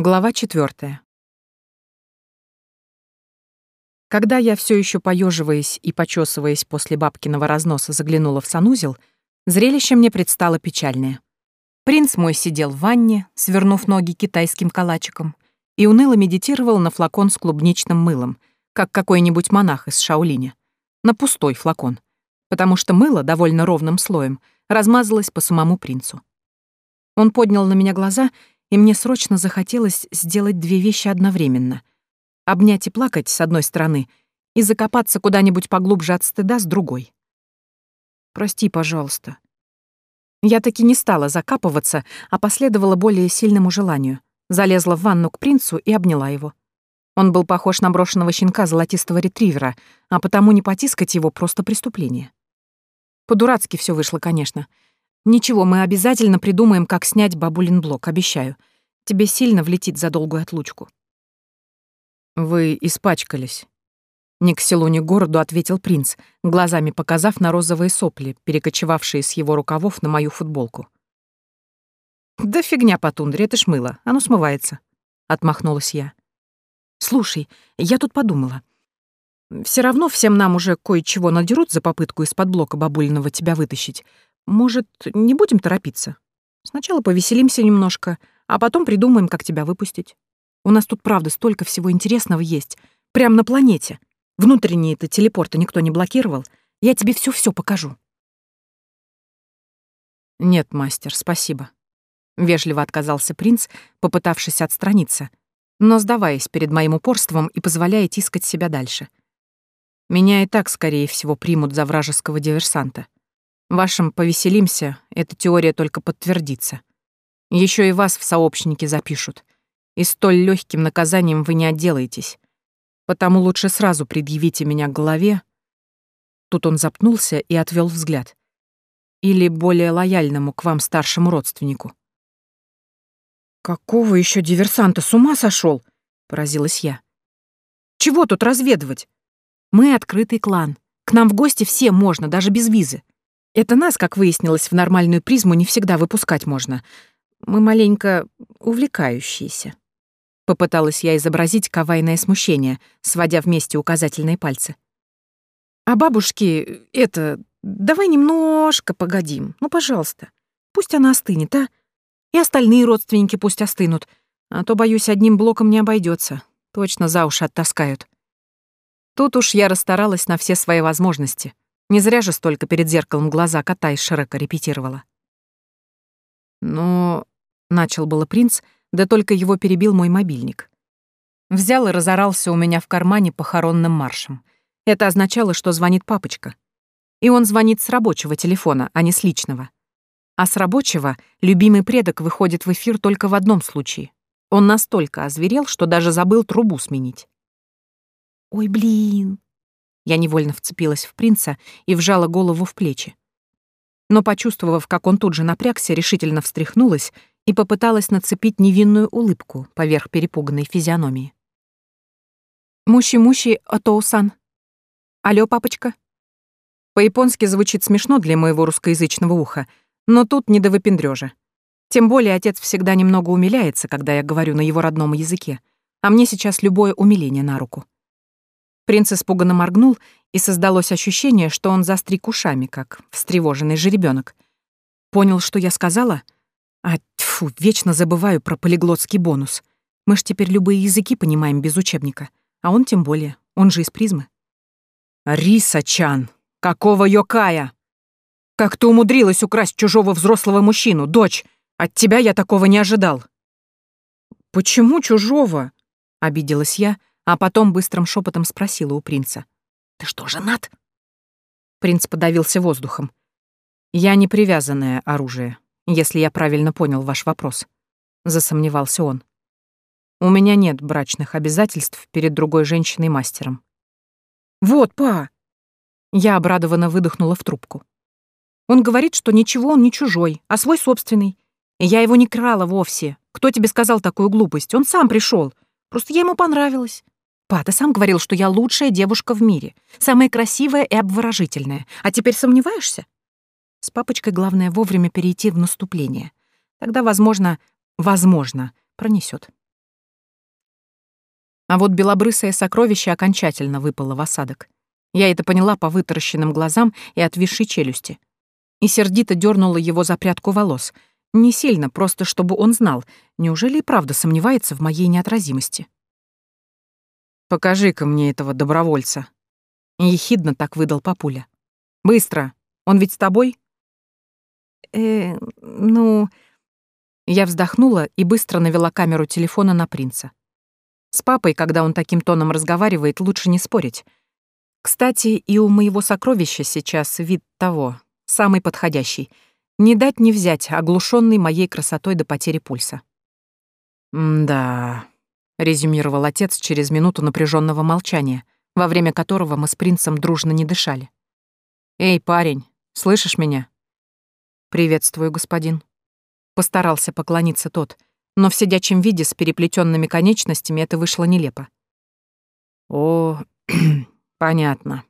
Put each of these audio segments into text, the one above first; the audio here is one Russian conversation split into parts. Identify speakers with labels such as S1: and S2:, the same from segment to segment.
S1: Глава 4. Когда я все еще поеживаясь и почесываясь после бабкиного разноса заглянула в санузел, зрелище мне предстало печальное. Принц мой сидел в ванне, свернув ноги китайским калачиком, и уныло медитировал на флакон с клубничным мылом, как какой-нибудь монах из Шаолиня. На пустой флакон, потому что мыло довольно ровным слоем размазалось по самому принцу. Он поднял на меня глаза и мне срочно захотелось сделать две вещи одновременно. Обнять и плакать с одной стороны и закопаться куда-нибудь поглубже от стыда с другой. «Прости, пожалуйста». Я таки не стала закапываться, а последовала более сильному желанию. Залезла в ванну к принцу и обняла его. Он был похож на брошенного щенка золотистого ретривера, а потому не потискать его — просто преступление. По-дурацки все вышло, конечно. Ничего, мы обязательно придумаем, как снять бабулин блок, обещаю. Тебе сильно влетит за долгую отлучку». «Вы испачкались», — ни к селу, ни к городу ответил принц, глазами показав на розовые сопли, перекочевавшие с его рукавов на мою футболку. «Да фигня по тундре, это ж мыло, оно смывается», — отмахнулась я. «Слушай, я тут подумала. Все равно всем нам уже кое-чего надерут за попытку из-под блока бабульного тебя вытащить. Может, не будем торопиться? Сначала повеселимся немножко, — а потом придумаем, как тебя выпустить. У нас тут, правда, столько всего интересного есть. прямо на планете. Внутренние-то телепорты никто не блокировал. Я тебе все-все покажу». «Нет, мастер, спасибо», — вежливо отказался принц, попытавшись отстраниться, но сдаваясь перед моим упорством и позволяя тискать себя дальше. «Меня и так, скорее всего, примут за вражеского диверсанта. Вашим повеселимся, эта теория только подтвердится. Еще и вас в сообщники запишут. И столь легким наказанием вы не отделаетесь. Потому лучше сразу предъявите меня к голове. Тут он запнулся и отвел взгляд. Или более лояльному к вам старшему родственнику. Какого еще диверсанта с ума сошел? поразилась я. Чего тут разведывать? Мы открытый клан. К нам в гости все можно, даже без визы. Это нас, как выяснилось, в нормальную призму не всегда выпускать можно. Мы маленько увлекающиеся». Попыталась я изобразить кавайное смущение, сводя вместе указательные пальцы. «А бабушки, это, давай немножко погодим, ну, пожалуйста. Пусть она остынет, а? И остальные родственники пусть остынут, а то, боюсь, одним блоком не обойдется. Точно за уши оттаскают». Тут уж я расстаралась на все свои возможности. Не зря же столько перед зеркалом глаза кота и широко репетировала. «Но...» — начал было принц, да только его перебил мой мобильник. Взял и разорался у меня в кармане похоронным маршем. Это означало, что звонит папочка. И он звонит с рабочего телефона, а не с личного. А с рабочего любимый предок выходит в эфир только в одном случае. Он настолько озверел, что даже забыл трубу сменить. «Ой, блин!» Я невольно вцепилась в принца и вжала голову в плечи но, почувствовав, как он тут же напрягся, решительно встряхнулась и попыталась нацепить невинную улыбку поверх перепуганной физиономии. «Мущи-мущи, Отоусан. «Алло, папочка!» По-японски звучит смешно для моего русскоязычного уха, но тут не до выпендрёжа. Тем более отец всегда немного умиляется, когда я говорю на его родном языке, а мне сейчас любое умиление на руку. Принц испуганно моргнул, и создалось ощущение, что он застрик ушами, как встревоженный жеребенок. Понял, что я сказала? А, тьфу, вечно забываю про полиглотский бонус. Мы ж теперь любые языки понимаем без учебника. А он тем более, он же из призмы. «Риса-чан! Какого Йокая? Как ты умудрилась украсть чужого взрослого мужчину, дочь? От тебя я такого не ожидал!» «Почему чужого?» — обиделась я, — а потом быстрым шепотом спросила у принца. «Ты что, женат?» Принц подавился воздухом. «Я не привязанное оружие, если я правильно понял ваш вопрос», — засомневался он. «У меня нет брачных обязательств перед другой женщиной-мастером». «Вот, па!» Я обрадованно выдохнула в трубку. «Он говорит, что ничего он не чужой, а свой собственный. Я его не крала вовсе. Кто тебе сказал такую глупость? Он сам пришел. Просто я ему понравилась. Пата сам говорил, что я лучшая девушка в мире, самая красивая и обворожительная. А теперь сомневаешься? С папочкой главное вовремя перейти в наступление. Тогда, возможно, возможно, пронесет. А вот белобрысое сокровище окончательно выпало в осадок. Я это поняла по вытаращенным глазам и отвисшей челюсти. И сердито дернула его за прядку волос. Не сильно, просто чтобы он знал, неужели и правда сомневается в моей неотразимости. «Покажи-ка мне этого добровольца!» Ехидно так выдал папуля. «Быстро! Он ведь с тобой?» «Э, ну...» Я вздохнула и быстро навела камеру телефона на принца. С папой, когда он таким тоном разговаривает, лучше не спорить. Кстати, и у моего сокровища сейчас вид того, самый подходящий. Не дать не взять, оглушенный моей красотой до потери пульса. М да. — резюмировал отец через минуту напряженного молчания, во время которого мы с принцем дружно не дышали. «Эй, парень, слышишь меня?» «Приветствую, господин». Постарался поклониться тот, но в сидячем виде с переплетенными конечностями это вышло нелепо. «О, понятно».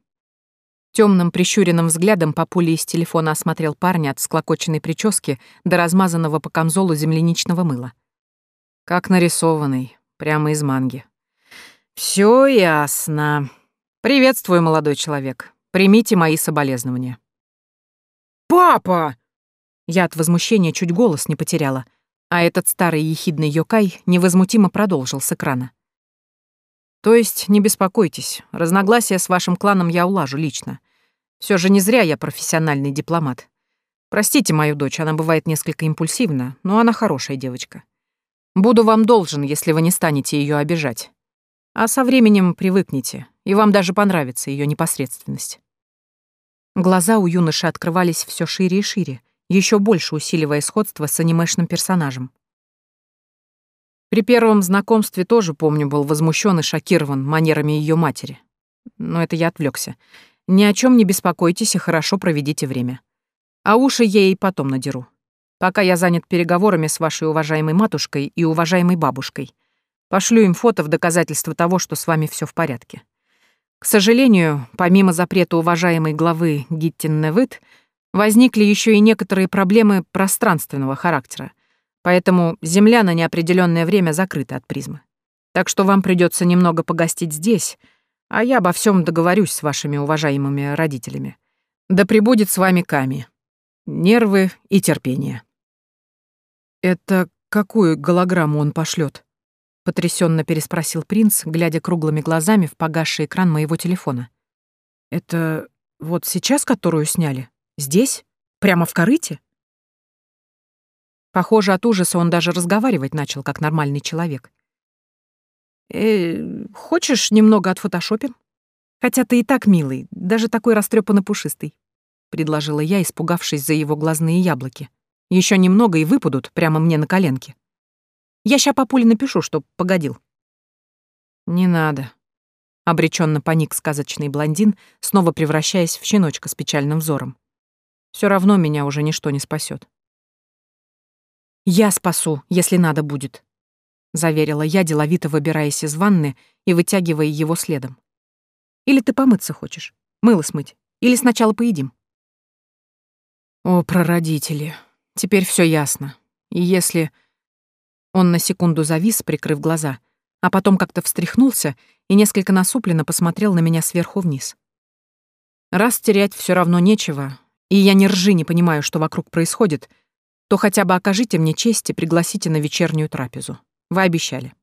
S1: Темным прищуренным взглядом по папуля из телефона осмотрел парня от склокоченной прически до размазанного по камзолу земляничного мыла. «Как нарисованный, прямо из манги. «Все ясно. Приветствую, молодой человек. Примите мои соболезнования». «Папа!» Я от возмущения чуть голос не потеряла, а этот старый ехидный Йокай невозмутимо продолжил с экрана. «То есть не беспокойтесь, разногласия с вашим кланом я улажу лично. Все же не зря я профессиональный дипломат. Простите мою дочь, она бывает несколько импульсивна, но она хорошая девочка. Буду вам должен, если вы не станете ее обижать. А со временем привыкнете, и вам даже понравится ее непосредственность. Глаза у юноши открывались все шире и шире, еще больше усиливая сходство с анимешным персонажем. При первом знакомстве тоже, помню, был возмущен и шокирован манерами ее матери. Но это я отвлекся. Ни о чем не беспокойтесь и хорошо проведите время. А уши ей потом надеру. Пока я занят переговорами с вашей уважаемой матушкой и уважаемой бабушкой. Пошлю им фото в доказательство того, что с вами все в порядке. К сожалению, помимо запрета уважаемой главы Гиттин Невыт, возникли еще и некоторые проблемы пространственного характера, поэтому Земля на неопределенное время закрыта от призмы. Так что вам придется немного погостить здесь, а я обо всем договорюсь с вашими уважаемыми родителями. Да пребудет с вами Ками. Нервы и терпение. «Это какую голограмму он пошлет? потрясенно переспросил принц, глядя круглыми глазами в погасший экран моего телефона. «Это вот сейчас, которую сняли? Здесь? Прямо в корыте?» Похоже, от ужаса он даже разговаривать начал, как нормальный человек. «Э, «Хочешь, немного отфотошопим? Хотя ты и так милый, даже такой растрёпанно-пушистый», — предложила я, испугавшись за его глазные яблоки. Еще немного и выпадут прямо мне на коленки. Я ща по напишу, чтоб погодил. Не надо. Обреченно паник сказочный блондин, снова превращаясь в щеночка с печальным взором. Все равно меня уже ничто не спасет. Я спасу, если надо будет, заверила я, деловито выбираясь из ванны и вытягивая его следом. Или ты помыться хочешь? Мыло смыть? Или сначала поедим? О, прародители! Теперь все ясно. И если... Он на секунду завис, прикрыв глаза, а потом как-то встряхнулся и несколько насупленно посмотрел на меня сверху вниз. Раз терять все равно нечего, и я ни ржи не понимаю, что вокруг происходит, то хотя бы окажите мне честь и пригласите на вечернюю трапезу. Вы обещали.